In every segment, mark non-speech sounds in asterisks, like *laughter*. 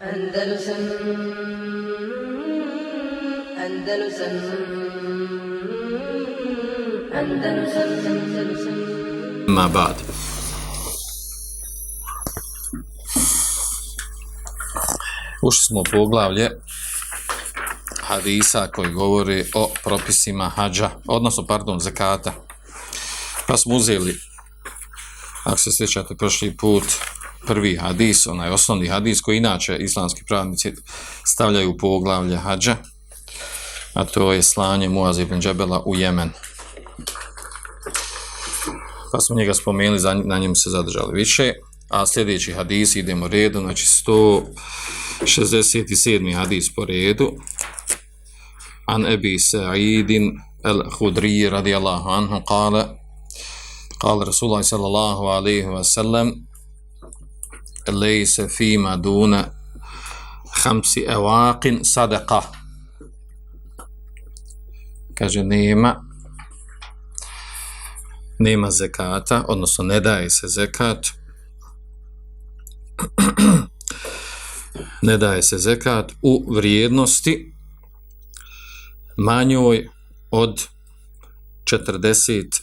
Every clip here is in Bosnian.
Andalusam Andalusam Andalusam Andalusam Ma bad. Ušli smo u poglavlje hadisa koji govori o propisima hađa, odnosno, pardon, zakata. Pa smo uzeli, ako se sjećate, prošli put, prvi hadis, onaj osnovni hadis koji inače islamski pravnici stavljaju u poglavlje hađa, a to je slanje Muaz ibn Džebela u Jemen. Pa smo njega spomenuli, na njemu se zadržali više, a sljedeći hadis idemo redu, znači 167. hadis po redu, An Ebi Sa'idin Al-Hudri radijallahu anhu kale, قال رسول الله صلى الله عليه وسلم lejse fima duna hamsi evakin sadaka. Kaže, nema nema zekata, odnosno ne daje se zekat. ne daje se zekat u vrijednosti manjoj od 40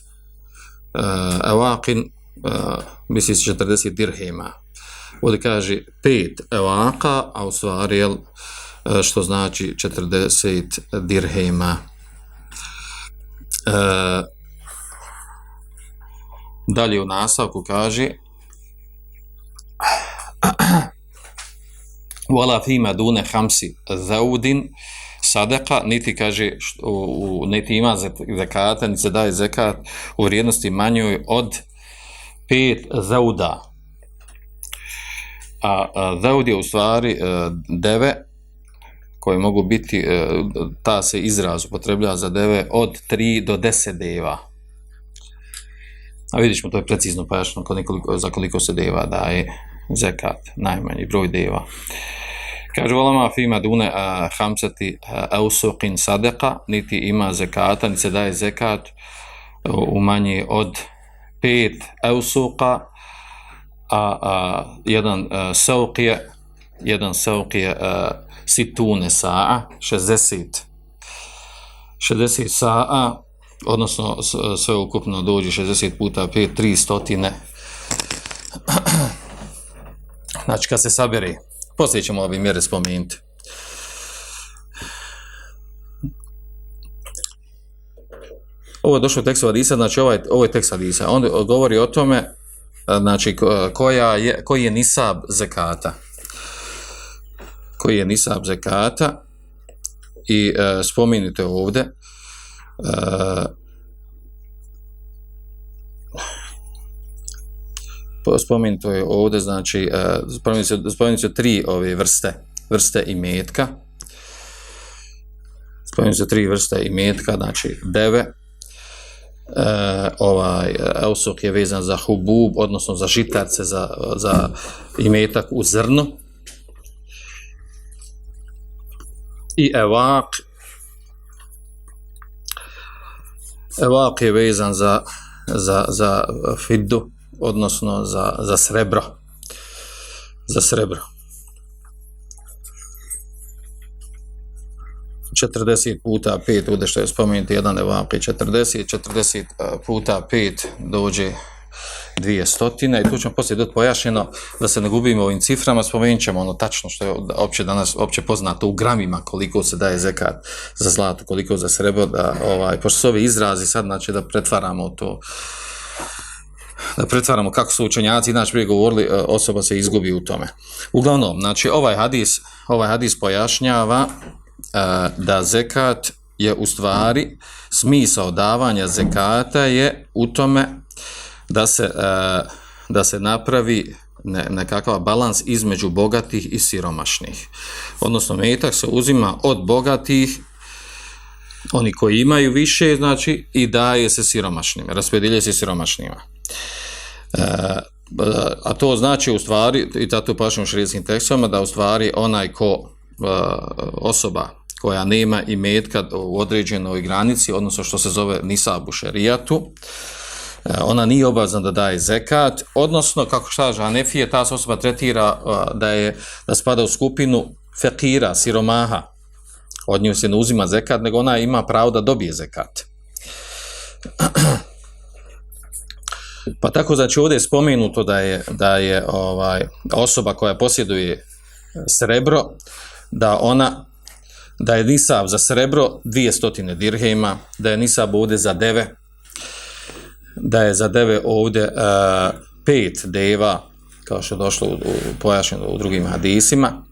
uh, evakin uh, misli 40 dirhema ovdje kaže 5 evaka a u stvari jel, e, što znači 40 dirhema E, dalje u nastavku kaže wala fima dune hamsi zaudin sadaka, niti kaže što, u, niti ima zekata, niti se daje zekat u vrijednosti manjoj od pet zauda. A, a zaud je u stvari a, deve koje mogu biti, a, ta se izraz upotreblja za deve od 3 do 10 deva. A vidiš to je precizno pojašnjeno nekoliko za koliko se deva daje zekat, najmanji broj deva. Kaže volama fima dune a hamsati ausuqin sadeka, niti ima zekata, niti se daje zekat u manje od 5 ausuqa, a, a jedan e, a, jedan sauqije situne sa'a, 60, 60 sa'a, odnosno sve ukupno dođe 60 puta 5, 300. *clears throat* Znači kad se sabere, Poslije ćemo ove mjere spomenuti. Ovo je došlo tekst Hadisa, znači ovaj, ovo je tekst Hadisa. On govori o tome, znači, koja je, koji je nisab zekata. Koji je nisab zekata. I e, spominite ovdje, e, spomenuto je ovdje, znači, e, uh, spomenuto se tri ove vrste, vrste i metka. Spomenuto se tri vrste i metka, znači, deve, Uh, ovaj eh, eusok je vezan za hubub, odnosno za žitarce, za, za imetak u zrno. I evak evak je vezan za, za, za fiddu, odnosno za, za srebro. Za srebro. 40 puta 5, ovdje što je spomenuti jedan evapij, 40, 40 puta 5 dođe dvije stotine i tu ćemo poslije doti pojašnjeno da se ne gubimo ovim ciframa, spomenut ćemo ono tačno što je opće danas opće poznato u gramima koliko se daje zekat za zlato, koliko za srebro, da, ovaj, pošto su ovi izrazi sad, znači da pretvaramo to da pretvaramo kako su učenjaci inače prije govorili, e, osoba se izgubi u tome. Uglavnom, znači ovaj hadis, ovaj hadis pojašnjava da zekat je u stvari smisao davanja zekata je u tome da se, da se napravi ne, nekakav balans između bogatih i siromašnih. Odnosno, metak se uzima od bogatih oni koji imaju više, znači, i daje se siromašnjima, raspredilje se siromašnjima. E, a to znači u stvari, i tato pašem u širijskim tekstovima, da u stvari onaj ko osoba koja nema i metka u određenoj granici, odnosno što se zove nisabu šerijatu, e, ona nije obavezna da daje zekat, odnosno, kako šta kaže Hanefije, ta se osoba tretira da je da spada u skupinu fekira, siromaha, od nje se ne uzima zekat, nego ona ima pravo da dobije zekat. *clears throat* Pa tako znači ovdje je spomenuto da je da je ovaj osoba koja posjeduje srebro da ona da je nisab za srebro 200 dirhema, da je nisab ovdje za deve, da je za deve ovdje uh, pet deva, kao što je došlo u, u, pojašnjeno u drugim hadisima,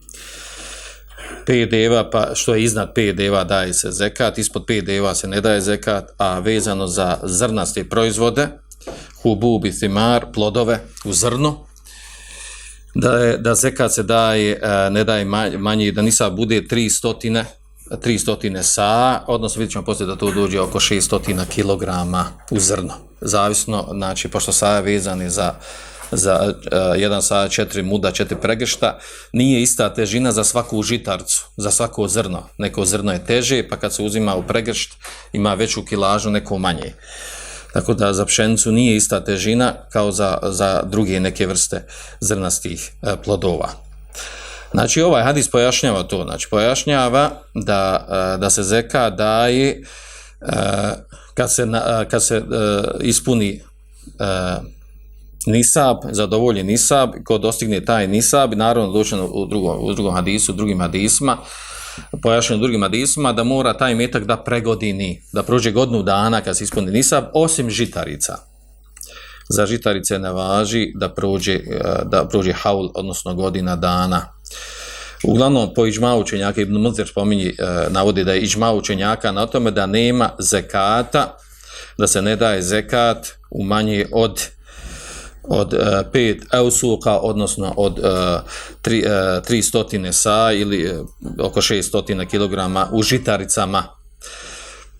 pet deva, pa što je iznad pet deva daje se zekat, ispod pet deva se ne daje zekat, a vezano za zrnaste proizvode, hububi, thimar, plodove u zrnu, da, je, da zekat se daje, e, ne daje manje, da nisa bude tri stotine, 300 sa, odnosno vidjet ćemo poslije da to dođe oko 600 kilograma u zrno. Zavisno, znači, pošto sa je vezani za, za uh, jedan sa četiri muda, četiri pregršta, nije ista težina za svaku žitarcu, za svako zrno. Neko zrno je teže, pa kad se uzima u pregršt, ima veću kilažu, neko manje. Tako da za pšenicu nije ista težina kao za, za druge neke vrste zrnastih e, plodova. Znači ovaj hadis pojašnjava to, znači pojašnjava da, e, da se zeka daje e, kad se, e, kad se e, ispuni e, nisab, zadovolji nisab, ko dostigne taj nisab, naravno doćeno u drugom, u drugom hadisu, u drugim hadisma, pojašnjeno drugim hadisima, da mora taj metak da pregodini, da prođe godnu dana kad se ispuni nisab, osim žitarica. Za žitarice ne važi da prođe, e, da prođe haul, odnosno godina dana. Uglavnom, po iđma učenjaka, Ibn Muzir spominji, e, navodi da je iđma učenjaka na tome da nema zekata, da se ne daje zekat u manje od od e, pet eusuka, odnosno od uh, tri, uh, tri stotine sa ili e, oko šest stotina kilograma u žitaricama.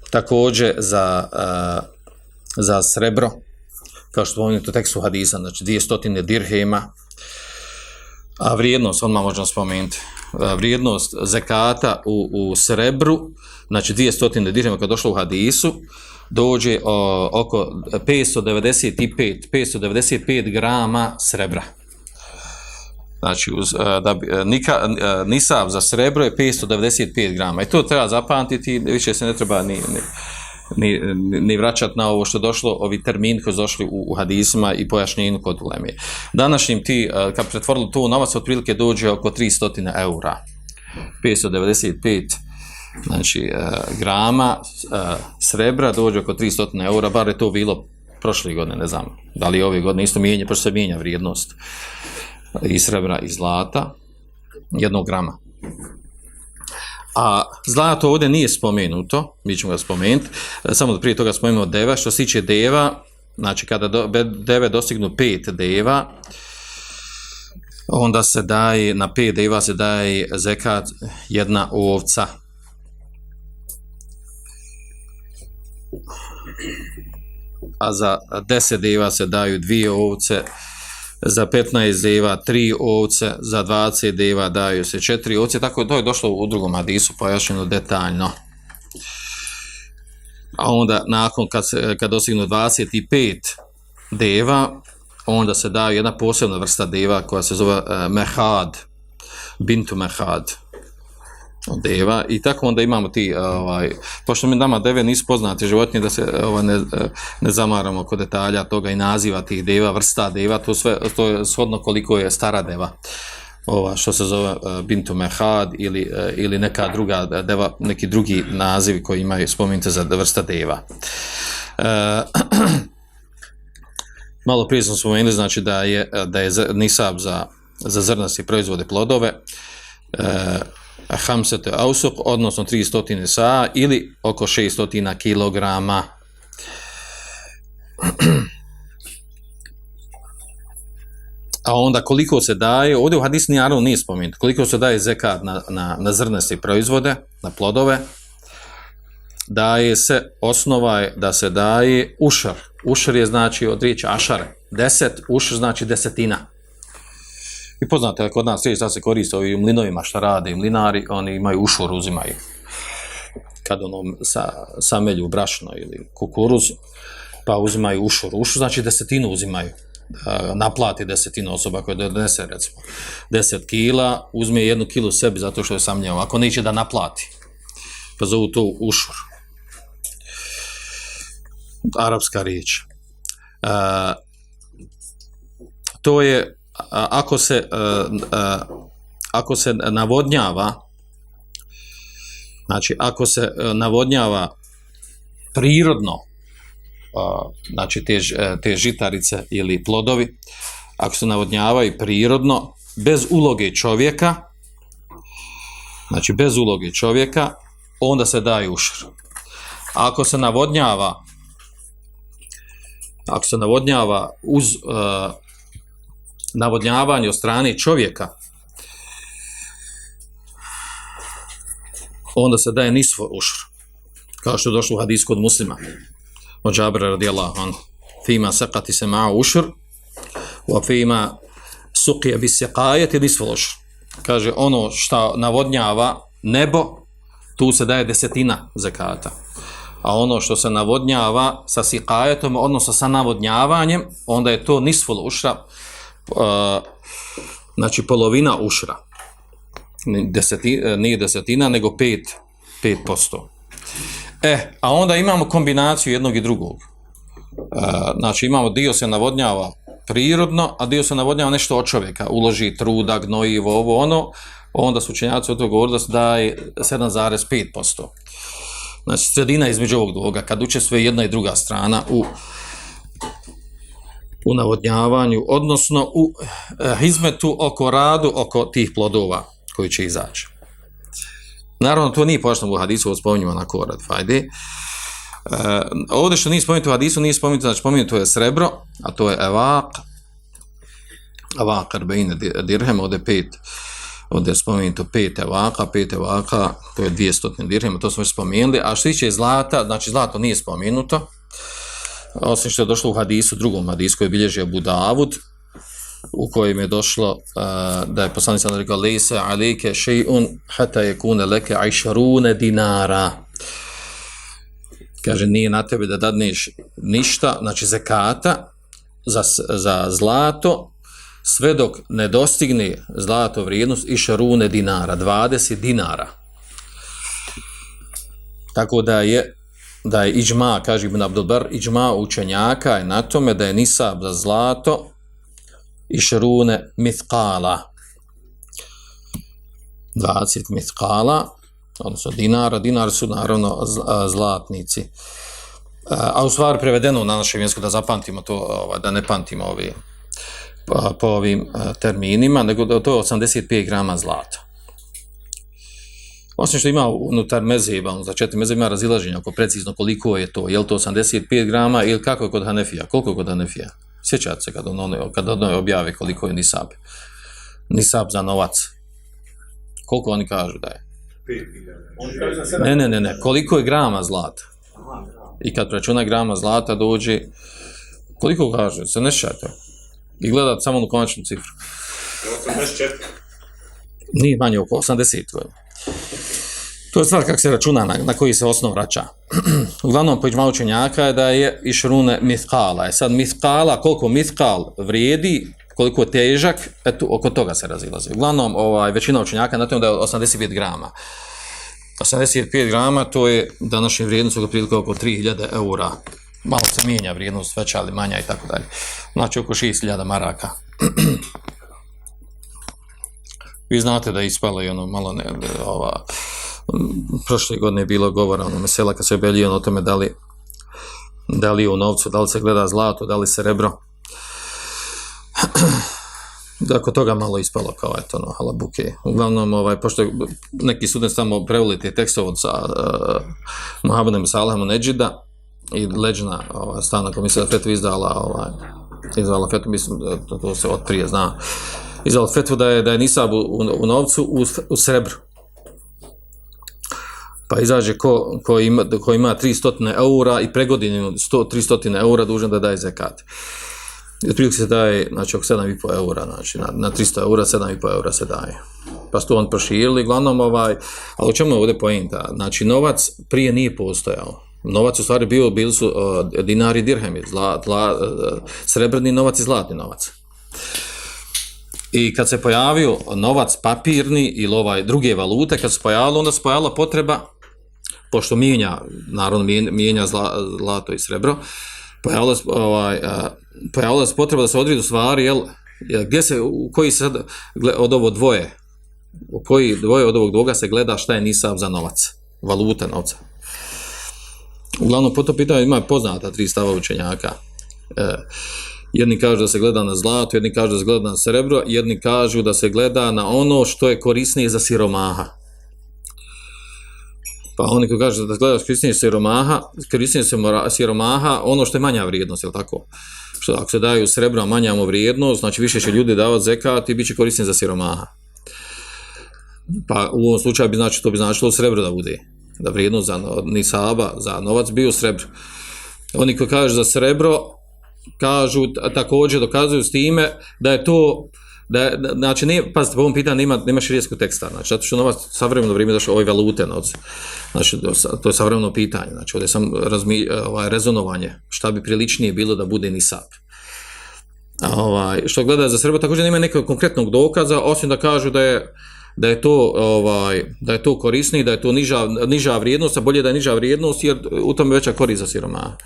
Također za, e, za srebro, kao što spomenuto tekstu hadisa, znači dvije stotine dirhema, a vrijednost, odmah možemo spomenuti, e, vrijednost zekata u, u srebru, znači 200 dirhema kad došlo u hadisu, dođe o, oko 595, 595 grama srebra. Znači, uz, e, da bi, e, nika, e, nisav za srebro je 595 grama. I to treba zapamtiti, više se ne treba ni, ni, ni, ni vraćati na ovo što došlo, ovi termini koji su došli u, u hadisima i pojašnjenju kod ulemije. Današnjim ti, kad pretvorili to u novac, otprilike dođe oko 300 eura. 595 znači, uh, grama uh, srebra dođe oko 300 eura, bar je to bilo prošle godine, ne znam, da li ove godine isto mijenja, pošto se mijenja vrijednost i srebra i zlata, jednog grama. A zlato ovdje nije spomenuto, mi ćemo ga spomenuti, e, samo da prije toga spomenuo deva, što se tiče deva, znači kada do, deve dostignu pet deva, onda se daje, na pet deva se daje zekat jedna ovca. A za deset deva se daju dvije ovce, za 15 deva tri ovce, za 20 deva daju se četiri ovce, tako to je došlo u drugom hadisu pojašnjeno detaljno. A onda nakon kad, se, kad dosignu 25 deva, onda se daje jedna posebna vrsta deva koja se zove uh, mehad, bintu mehad deva. I tako onda imamo ti ovaj pošto mi nama deve nisu poznate životinje da se ovaj ne, ne zamaramo oko detalja toga i naziva tih deva vrsta deva to sve to je shodno koliko je stara deva. Ova što se zove e, bintu mehad ili e, ili neka druga deva neki drugi nazivi koji imaju spomenute za vrsta deva. E, *clears throat* malo prije smo spomenuli znači da je da je nisab za za zrnasti proizvode plodove. E, hamsete ausuk, odnosno 300 sa ili oko 600 kilograma. A onda koliko se daje, ovdje u hadisu nije, nije spomenuto, koliko se daje zekat na, na, na zrnesti proizvode, na plodove, daje se, osnova je da se daje ušar. Ušar je znači od riječi ašar, Deset, ušar znači desetina. I poznate, kod nas sviđa se koriste ovi mlinovima što rade, mlinari, oni imaju ušor, uzimaju kad ono sa, samelju brašno ili kukuruz, pa uzimaju ušur. Ušur znači desetinu uzimaju. Naplati desetinu osoba koja donese recimo 10 kila, uzme jednu kilu sebi zato što je samljao, Ako neće da naplati, pa zovu to ušur. Arapska riječ. A, to je ako se e, e, ako se navodnjava znači ako se e, navodnjava prirodno znači te, te žitarice ili plodovi ako se navodnjavaju prirodno bez uloge čovjeka znači bez uloge čovjeka onda se daje ušr ako se navodnjava ako se navodnjava uz uh, navodnjavanje od strane čovjeka, onda se daje nisvo ušr. Kao što je došlo u hadisku od muslima. Od Džabra radijallahu anhu. Fima sakati se ma ušr, wa fima suqija bi seqajet i nisvo ušr. Kaže, ono što navodnjava nebo, tu se daje desetina zakata. A ono što se navodnjava sa sikajetom, odnosno sa navodnjavanjem, onda je to nisful ušra, uh, znači polovina ušra. Deseti, e, nije desetina, nego pet, pet posto. E, a onda imamo kombinaciju jednog i drugog. Uh, znači imamo dio se navodnjava prirodno, a dio se navodnjava nešto od čovjeka. Uloži truda, gnojivo, ovo, ono, onda su učenjaci od toga govorili da se daje 7,5%. Znači, sredina između ovog dvoga, kad uče sve jedna i druga strana u u navodnjavanju, odnosno u eh, hizmetu oko radu, oko tih plodova koji će izaći. Naravno, to nije pošto u hadisu, ovo spominjamo na korad, fajde. E, ovdje što nije spomenuto u hadisu, nije spomenuto, znači spomenuto je srebro, a to je evak, evak arbejne dirhem, ovdje pet, ovdje je spomenuto pet evaka, pet evaka, to je 200 dirhema, to smo već spomenuli, a što tiče zlata, znači zlato nije spomenuto, osim što je došlo u hadisu, drugom hadisu koji je bilježio Abu Davud, u kojem je došlo uh, da je poslanik sam rekao lejse alike še'un hata je kune leke ajšarune dinara. Kaže nije na tebe da dadneš ništa znači zekata za, za zlato sve dok ne dostigne zlato vrijednost i šarune dinara 20 dinara. Tako da je da je iđma, kaže Ibn Abdelbar, iđma učenjaka je na tome da je nisab za zlato i šarune mithqala. 20 mithqala, odnosno dinara, dinar su naravno zlatnici. A u stvari prevedeno na našem jeziku da zapamtimo to, ovaj, da ne pamtimo ovi, po, po ovim terminima, nego da to je 85 grama zlata. Osim što ima unutar mezeba, za četiri mezeba ima razilaženja oko precizno koliko je to, je li to 85 grama ili kako je kod Hanefija, koliko je kod Hanefija? Sjećate se kad ono, kad ono objave koliko je nisab. Nisab za novac. Koliko oni kažu da je? Ne, ne, ne, ne. Koliko je grama zlata? I kad računa grama zlata dođe, koliko kaže, se ne šate. I gledat samo na konačnu cifru. 84. Nije manje oko 80 godina. To je stvar kako se računa, na, na koji se osnov vraća. *clears throat* Uglavnom, pođma učenjaka je da je išrune mithkala. E sad mithkala, koliko mithkal vrijedi, koliko je težak, eto, oko toga se razilazi. Uglavnom, ovaj, većina učenjaka na tom da je 85 grama. 85 grama, to je današnje vrijednost oko prilike oko 3000 eura. Malo se mijenja vrijednost, veća ali manja i tako dalje. Znači, oko 6000 maraka. *clears throat* Vi znate da je ispala i ono malo ne, ova, prošle godine je bilo govora ono mesela kad se obelio ono o tome da li, da li u novcu, da li se gleda zlato, da li se rebro. *clears throat* Dakle, toga malo ispalo kao eto, no, halabuke. Uglavnom, ovaj, pošto neki student tamo prevoli te tekstove od uh, eh, Muhammedem Salahom Neđida i leđena ova, stana komisija Fetvi izdala ovaj, izdala Fetvu, mislim, to, to se od prije zna, izdala Fetvu da je, da je nisab u, u, u novcu u, u srebru pa izađe ko, ko, ima, ko ima 300 eura i pregodinu 100, 300 eura dužan da daje zekat. I otprilike se daje, znači, oko 7,5 eura, znači, na, na 300 eura, 7,5 eura se daje. Pa su on proširili, glavnom, ovaj, ali u čemu je ovdje pojenta? Znači, novac prije nije postojao. Novac u stvari bio, bili su uh, dinari dirhemi, zla, zla, uh, srebrni novac i zlatni novac. I kad se pojavio novac papirni ili ovaj druge valute, kad se pojavilo, onda se pojavila potreba, pošto mijenja, naravno mijenja zla, zlato i srebro, pojavila se, ovaj, pojavila se potreba da se odredu stvari, jel, gdje se, u koji se sad, od ovo dvoje, u koji dvoje od ovog dvoga se gleda šta je nisav za novac, valuta novca. Uglavnom, po to pitanje ima poznata tri stava učenjaka. E, jedni kažu da se gleda na zlato, jedni kažu da se gleda na srebro, jedni kažu da se gleda na ono što je korisnije za siromaha. Pa oni koji kažu da se gleda siromaha, korisnije siromaha, ono što je manja vrijednost, je li tako? Što ako se daju srebro, a manja mu vrijednost, znači više će ljudi davati zekat i bit će korisnije za siromaha. Pa u ovom slučaju bi znači to bi značilo srebro da bude da vrijednost za nisaba, za novac bio srebro. Oni koji kažu za srebro, kažu, također dokazuju s time da je to, da da, znači, ne, pazite, po ovom pitanju nema, nema širijeskog teksta, znači, zato što novac savremeno vrijeme došlo ove valute, novce. znači, to je savremeno pitanje, znači, ovdje sam razmi, ovaj, rezonovanje, šta bi priličnije bilo da bude nisab. Ovaj, što gleda za srebro, također nema nekog konkretnog dokaza, osim da kažu da je, da je to ovaj da je to korisnije da je to niža niža vrijednost a bolje da je niža vrijednost jer u tome veća korist za siroma.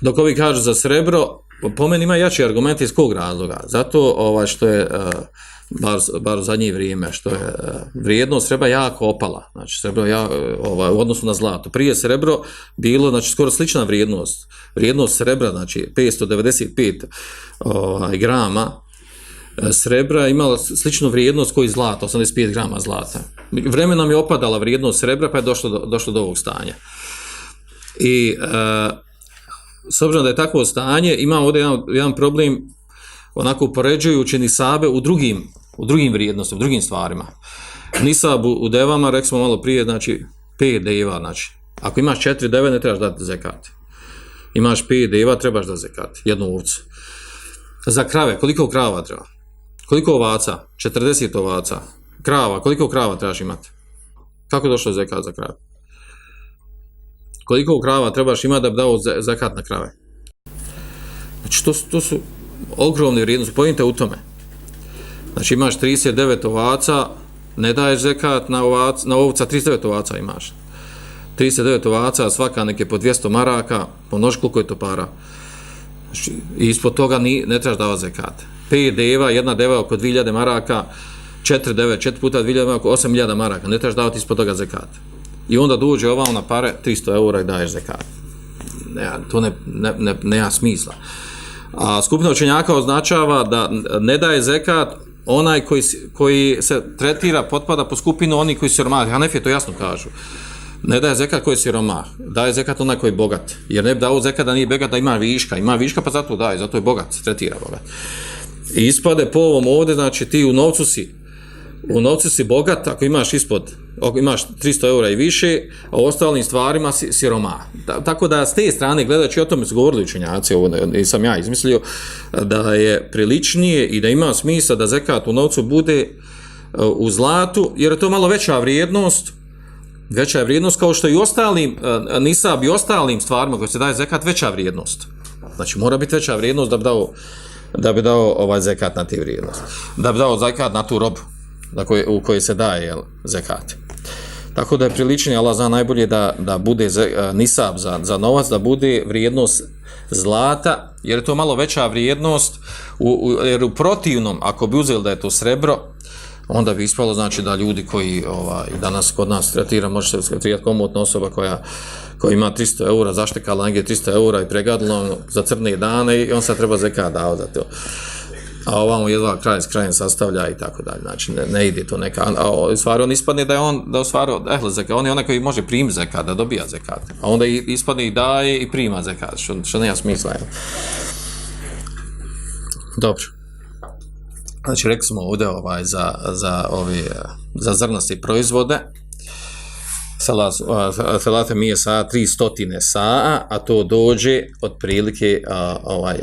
Dok ovi kažu za srebro, po meni ima jači argument iz kog razloga? Zato ovaj što je e, bar, bar u zadnje vrijeme, što je e, vrijednost srebra jako opala. Znači srebro ja ovaj u odnosu na zlato. Prije srebro bilo znači skoro slična vrijednost. Vrijednost srebra znači 595 ovaj grama e, srebra imala sličnu vrijednost koji zlata, 85 grama zlata. Vremenom je opadala vrijednost srebra pa je došlo do, došlo do ovog stanja. I e, s obzirom da je takvo stanje, imamo ovdje jedan, jedan problem onako upoređujući nisabe u drugim, u drugim vrijednostima, u drugim stvarima. Nisab u, u devama, rekli smo malo prije, znači 5 deva, znači ako imaš 4 deve ne trebaš dati zekat. Imaš 5 deva, trebaš da zekat, jednu ovcu. Za krave, koliko krava treba? Koliko ovaca? 40 ovaca. Krava, koliko krava trebaš imati? Kako je došlo zekat za krave? Koliko krava trebaš imati da bi dao zakat na krave? Znači, to, su, to su ogromne vrijednosti. Pojmite u tome. Znači, imaš 39 ovaca, ne daješ zekat na, ovac, na ovca, 39 ovaca imaš. 39 ovaca, svaka neke po 200 maraka, po nož koliko je to para. Znači, ispod toga ni, ne trebaš davati zekat 5 deva, jedna deva oko 2000 maraka, 4 deve, 4 puta 2000 maraka, 8000 maraka, ne trebaš davati ispod toga zekat. I onda dođe ova na pare, 300 eura i daješ zekat. Ne, to ne, ne, ne, nema smisla. A skupina učenjaka označava da ne daje zekat onaj koji, koji se tretira, potpada po skupinu oni koji su siromah. Hanefije to jasno kažu. Ne daje zekat koji je siromah, daje zekat onaj koji je bogat. Jer ne bi dao zekat da nije bogat, da ima viška. Ima viška pa zato daje, zato je bogat, tretira bogat. I ispade po ovom ovdje, znači ti u novcu si, u novcu si bogat, ako imaš ispod, ako imaš 300 eura i više, a u ostalim stvarima si siroma. Da, tako da s te strane, gledajući o tome su govorili učenjaci, ovo sam ja izmislio, da je priličnije i da ima smisla da zekat u novcu bude e, u zlatu, jer je to malo veća vrijednost, veća je vrijednost kao što i ostalim, e, nisab i ostalim stvarima koje se daje zekat, veća vrijednost. Znači mora biti veća vrijednost da bi dao da bi dao ovaj zekat na te vrijednosti. Da bi dao zekat na tu robu na koje, u koje se daje jel, zekat. Tako da je priličenje, Allah zna najbolje da, da bude ze, e, nisab za, za novac, da bude vrijednost zlata, jer je to malo veća vrijednost, u, u, jer u protivnom, ako bi uzeli da je to srebro, onda bi ispalo znači da ljudi koji ovaj, danas kod nas tretira, može se tretirati komotna osoba koja koji ima 300 eura, zaštekala negdje 300 eura i pregadila za crne dane i on sad treba zeka dao za to. A ovamo jedva kraj s krajem sastavlja i tako dalje. Znači, ne, ne ide to neka... A u stvari on ispadne da je on, da u stvari, ehle zekat, on je onaj koji može prim zekat, da dobija zekat. A onda ispadne i daje i prima zekat, što, što nema smisla. jel? Dobro. Znači, rekli smo ovdje ovaj, za, za, ovi, za zrnasti proizvode, salate mije sa 300 saa, a to dođe od prilike, a, ovaj,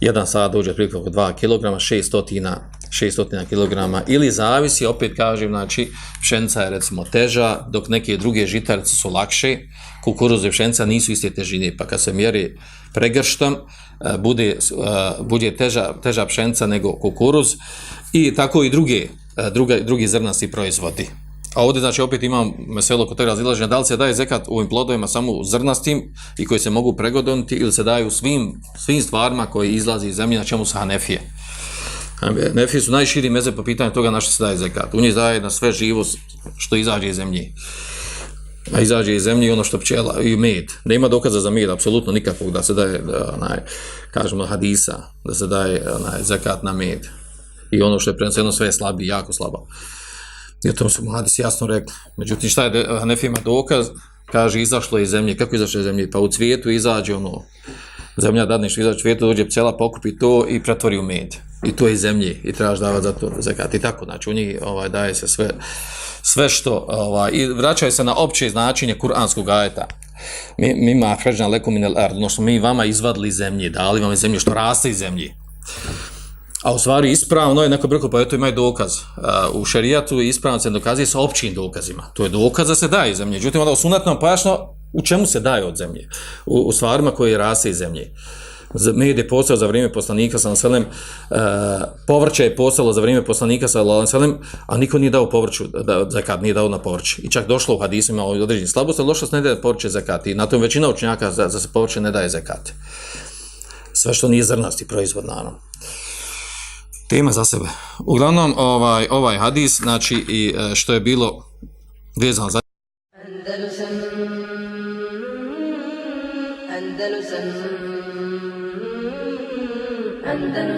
jedan saa dođe otprilike oko 2 kg, 600 600 kg ili zavisi, opet kažem, znači pšenica je recimo teža, dok neke druge žitarice su lakše, kukuruz i pšenica nisu iste težine, pa kad se mjeri pregrštom, e, bude, e, bude teža, teža pšenica nego kukuruz. I tako i druge, e, druga, drugi zrnasti proizvodi. A ovdje znači opet imam meselo kod tega razilaženja, da li se daje zekat ovim plodovima samo zrnastim i koji se mogu pregodoniti ili se daju svim, svim stvarima koji izlazi iz zemlje, na čemu su hanefije. Hanefije su najširi meze po pitanju toga na što se daje zekat. U njih daje na sve živo što izađe iz zemlje. A izađe iz zemlje i ono što pčela i med. Nema dokaza za med, apsolutno nikakvog da se daje, da, onaj, kažemo hadisa, da se daje onaj, zekat na med. I ono što je prenoseno sve je slabi, jako slabo. I o tom su mladis jasno rekli. Međutim, šta je Hanefima dokaz? Kaže, izašlo je iz zemlje. Kako izašlo iz zemlje? Pa u cvijetu izađe ono, zemlja dadne što izađe u cvijetu, dođe pcela, pokupi to i pretvori u med. I to je iz zemlje i trebaš davati za to zakat. I tako, znači, u njih ovaj, daje se sve, sve što, ovaj, i vraćaju se na opće značenje kuranskog ajeta. Mi, mi ma hređan leku minel ard, odnosno mi vama izvadili zemlje, dali vam zemlje što raste iz zemlje. A u stvari ispravno je neko brko, pa eto ima dokaz. Uh, u šerijatu ispravno se dokazuje sa općim dokazima. To je dokaz da se daje zemlje. Međutim, onda u sunatnom pašno, u čemu se daje od zemlje? U, u stvarima koje raste iz zemlje. Med je postao za vrijeme poslanika sa naselem, uh, povrće je postalo za vrijeme poslanika sa naselem, a niko nije dao povrću, da, zakat nije dao na povrće. I čak došlo u hadisima o određenim slabosti, došlo se ne daje povrće zakat. I na tom većina učenjaka za, za se povrće ne daje zakat. Sve što nije zrnasti proizvod, naravno tema za sebe. Uglavnom, ovaj, ovaj hadis, znači, i e, što je bilo vezano za... Andalusam. Andalusam. Andalusam.